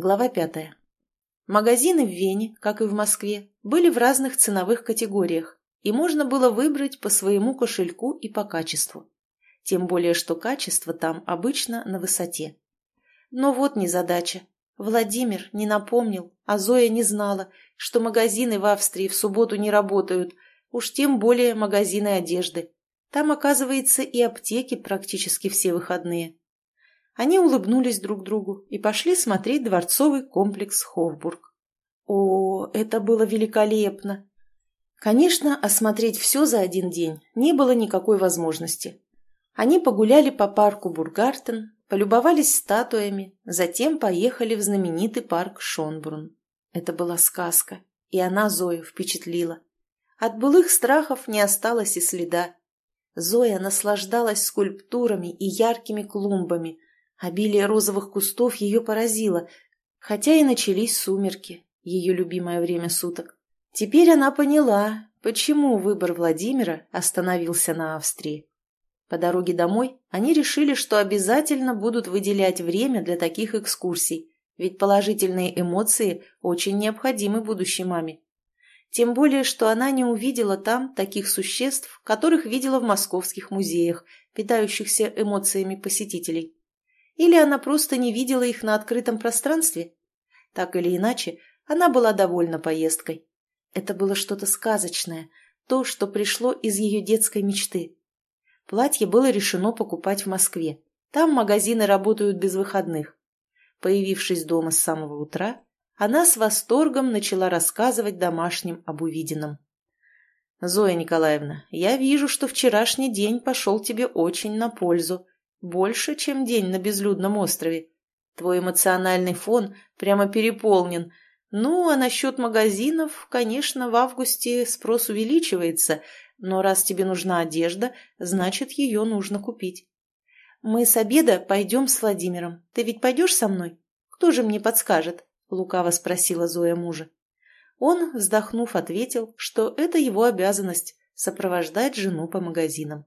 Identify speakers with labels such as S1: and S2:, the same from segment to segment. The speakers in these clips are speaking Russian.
S1: Глава пятая. Магазины в Вене, как и в Москве, были в разных ценовых категориях, и можно было выбрать по своему кошельку и по качеству. Тем более, что качество там обычно на высоте. Но вот незадача. Владимир не напомнил, а Зоя не знала, что магазины в Австрии в субботу не работают, уж тем более магазины одежды. Там, оказывается, и аптеки практически все выходные. Они улыбнулись друг другу и пошли смотреть дворцовый комплекс Хофбург. О, это было великолепно! Конечно, осмотреть все за один день не было никакой возможности. Они погуляли по парку Бургартен, полюбовались статуями, затем поехали в знаменитый парк Шонбрун. Это была сказка, и она Зою впечатлила. От былых страхов не осталось и следа. Зоя наслаждалась скульптурами и яркими клумбами, Обилие розовых кустов ее поразило, хотя и начались сумерки, ее любимое время суток. Теперь она поняла, почему выбор Владимира остановился на Австрии. По дороге домой они решили, что обязательно будут выделять время для таких экскурсий, ведь положительные эмоции очень необходимы будущей маме. Тем более, что она не увидела там таких существ, которых видела в московских музеях, питающихся эмоциями посетителей. Или она просто не видела их на открытом пространстве? Так или иначе, она была довольна поездкой. Это было что-то сказочное, то, что пришло из ее детской мечты. Платье было решено покупать в Москве. Там магазины работают без выходных. Появившись дома с самого утра, она с восторгом начала рассказывать домашним об увиденном. «Зоя Николаевна, я вижу, что вчерашний день пошел тебе очень на пользу», больше, чем день на безлюдном острове. Твой эмоциональный фон прямо переполнен. Ну, а насчет магазинов, конечно, в августе спрос увеличивается, но раз тебе нужна одежда, значит, ее нужно купить. Мы с обеда пойдем с Владимиром. Ты ведь пойдешь со мной? Кто же мне подскажет? Лукаво спросила Зоя мужа. Он, вздохнув, ответил, что это его обязанность – сопровождать жену по магазинам.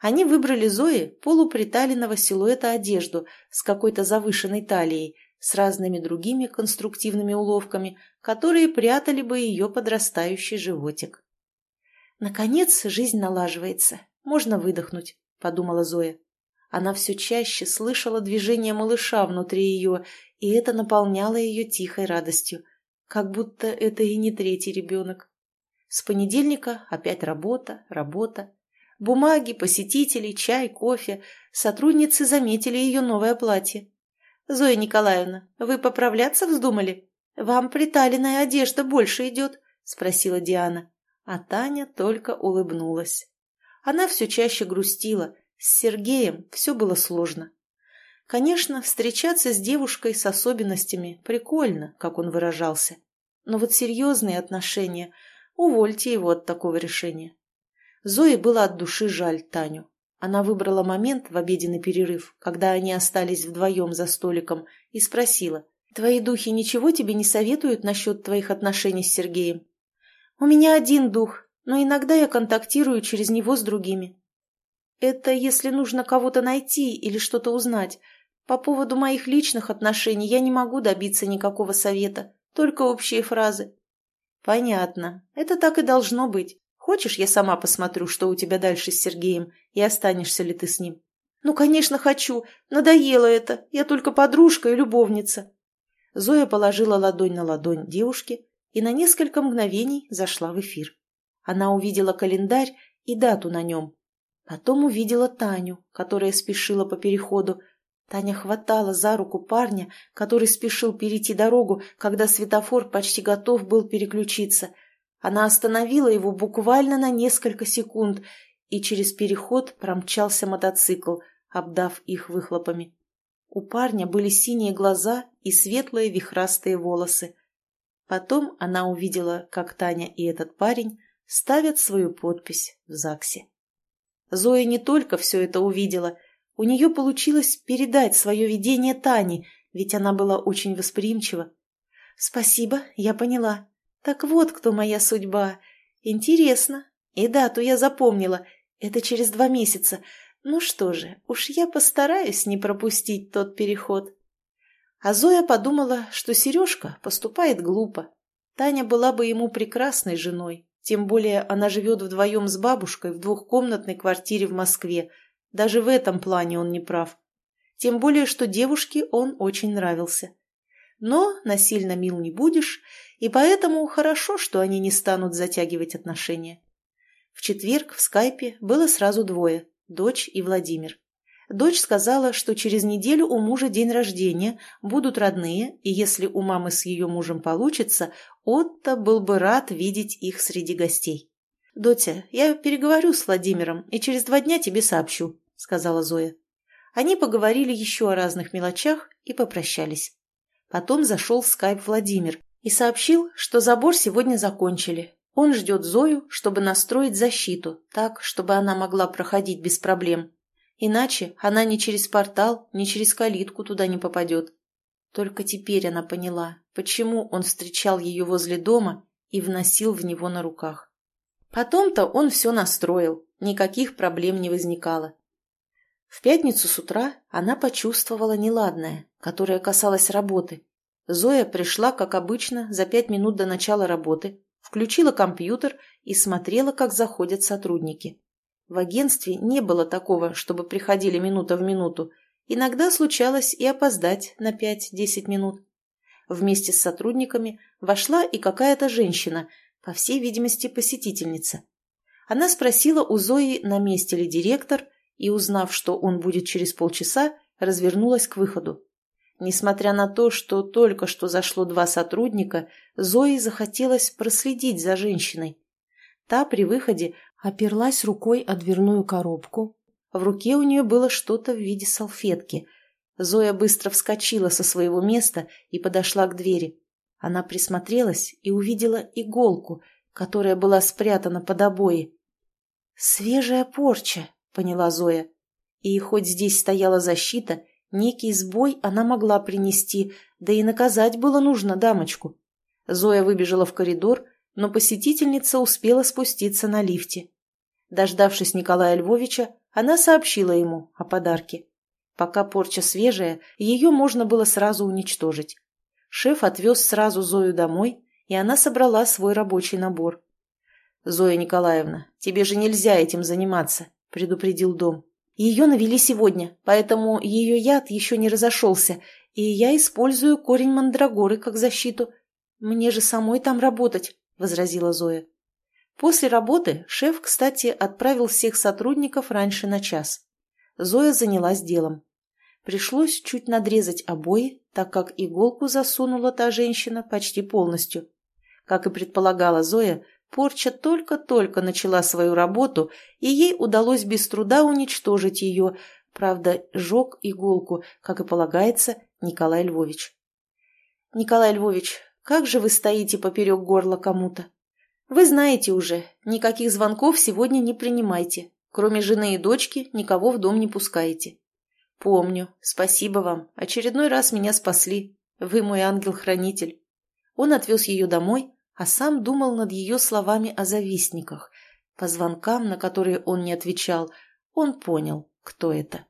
S1: Они выбрали Зои полуприталенного силуэта одежду с какой-то завышенной талией, с разными другими конструктивными уловками, которые прятали бы ее подрастающий животик. «Наконец жизнь налаживается, можно выдохнуть», — подумала Зоя. Она все чаще слышала движение малыша внутри ее, и это наполняло ее тихой радостью, как будто это и не третий ребенок. С понедельника опять работа, работа. Бумаги, посетители, чай, кофе. Сотрудницы заметили ее новое платье. «Зоя Николаевна, вы поправляться вздумали? Вам приталенная одежда больше идет?» – спросила Диана. А Таня только улыбнулась. Она все чаще грустила. С Сергеем все было сложно. Конечно, встречаться с девушкой с особенностями прикольно, как он выражался. Но вот серьезные отношения, увольте его от такого решения. Зое было от души жаль Таню. Она выбрала момент в обеденный перерыв, когда они остались вдвоем за столиком, и спросила, «Твои духи ничего тебе не советуют насчет твоих отношений с Сергеем?» «У меня один дух, но иногда я контактирую через него с другими». «Это если нужно кого-то найти или что-то узнать. По поводу моих личных отношений я не могу добиться никакого совета, только общие фразы». «Понятно. Это так и должно быть. Хочешь, я сама посмотрю, что у тебя дальше с Сергеем, и останешься ли ты с ним? Ну, конечно, хочу. Надоело это. Я только подружка и любовница. Зоя положила ладонь на ладонь девушки и на несколько мгновений зашла в эфир. Она увидела календарь и дату на нем. Потом увидела Таню, которая спешила по переходу. Таня хватала за руку парня, который спешил перейти дорогу, когда светофор почти готов был переключиться – она остановила его буквально на несколько секунд, и через переход промчался мотоцикл, обдав их выхлопами. У парня были синие глаза и светлые вихрастые волосы. Потом она увидела, как Таня и этот парень ставят свою подпись в ЗАГСе. Зоя не только все это увидела, у нее получилось передать свое видение Тане, ведь она была очень восприимчива. «Спасибо, я поняла», так вот кто моя судьба. Интересно. И дату я запомнила. Это через два месяца. Ну что же, уж я постараюсь не пропустить тот переход. А Зоя подумала, что Сережка поступает глупо. Таня была бы ему прекрасной женой, тем более она живет вдвоем с бабушкой в двухкомнатной квартире в Москве. Даже в этом плане он не прав. Тем более, что девушке он очень нравился. Но насильно мил не будешь, и поэтому хорошо, что они не станут затягивать отношения. В четверг в скайпе было сразу двое – дочь и Владимир. Дочь сказала, что через неделю у мужа день рождения, будут родные, и если у мамы с ее мужем получится, Отто был бы рад видеть их среди гостей. «Дотя, я переговорю с Владимиром и через два дня тебе сообщу», — сказала Зоя. Они поговорили еще о разных мелочах и попрощались. Потом зашел в скайп Владимир и сообщил, что забор сегодня закончили. Он ждет Зою, чтобы настроить защиту, так, чтобы она могла проходить без проблем. Иначе она ни через портал, ни через калитку туда не попадет. Только теперь она поняла, почему он встречал ее возле дома и вносил в него на руках. Потом-то он все настроил, никаких проблем не возникало. В пятницу с утра она почувствовала неладное, которое касалось работы. Зоя пришла, как обычно, за пять минут до начала работы, включила компьютер и смотрела, как заходят сотрудники. В агентстве не было такого, чтобы приходили минута в минуту. Иногда случалось и опоздать на 5-10 минут. Вместе с сотрудниками вошла и какая-то женщина, по всей видимости, посетительница. Она спросила у Зои, на месте ли директор, и, узнав, что он будет через полчаса, развернулась к выходу. Несмотря на то, что только что зашло два сотрудника, Зои захотелось проследить за женщиной. Та при выходе оперлась рукой о дверную коробку. В руке у нее было что-то в виде салфетки. Зоя быстро вскочила со своего места и подошла к двери. Она присмотрелась и увидела иголку, которая была спрятана под обои. «Свежая порча», — поняла Зоя. И хоть здесь стояла защита, некий сбой она могла принести, да и наказать было нужно дамочку. Зоя выбежала в коридор, но посетительница успела спуститься на лифте. Дождавшись Николая Львовича, она сообщила ему о подарке. Пока порча свежая, ее можно было сразу уничтожить. Шеф отвез сразу Зою домой, и она собрала свой рабочий набор. «Зоя Николаевна, тебе же нельзя этим заниматься», — предупредил дом. «Ее навели сегодня, поэтому ее яд еще не разошелся, и я использую корень мандрагоры как защиту. Мне же самой там работать. — возразила Зоя. После работы шеф, кстати, отправил всех сотрудников раньше на час. Зоя занялась делом. Пришлось чуть надрезать обои, так как иголку засунула та женщина почти полностью. Как и предполагала Зоя, порча только-только начала свою работу, и ей удалось без труда уничтожить ее, правда, жег иголку, как и полагается, Николай Львович. «Николай Львович, как же вы стоите поперек горла кому-то? Вы знаете уже, никаких звонков сегодня не принимайте. Кроме жены и дочки, никого в дом не пускаете. Помню. Спасибо вам. Очередной раз меня спасли. Вы мой ангел-хранитель. Он отвез ее домой, а сам думал над ее словами о завистниках. По звонкам, на которые он не отвечал, он понял, кто это.